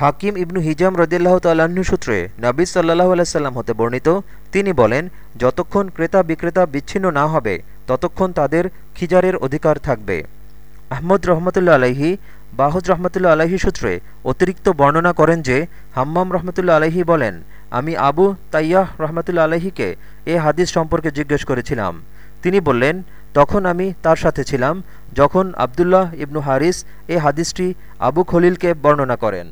হাকিম ইবনু হিজাম রদিল্লাহ তাল্লাহ্ন সূত্রে নাবিজ সাল্লাহ আলাইসাল্লাম হতে বর্ণিত, তিনি বলেন, যতক্ষণ ক্রেতা বিক্রেতা বিচ্ছিন্ন না হবে, ততক্ষণ তাদের খিজারের অধিকার থাকবে। আহমদ রহমতুল্লা আলাইহি বাহুজ রহমতুল্লা আলাহি সূত্রে অতিরিক্ত বর্ণনা করেন যে, হাম্মাম রহমতুল্লা আলাহি বলেন, আমি আবু তাইয়াহ রহমতুল্লা আলাহিকে এ হাদিস সম্পর্কে জিজ্ঞেস করেছিলাম। তিনি বললেন, তখন আমি তার সাথে ছিলাম যখন আবদুল্লাহ ইবনু হারিস এ হাদিসটি আবু খলিলকে বর্ণনা করেন।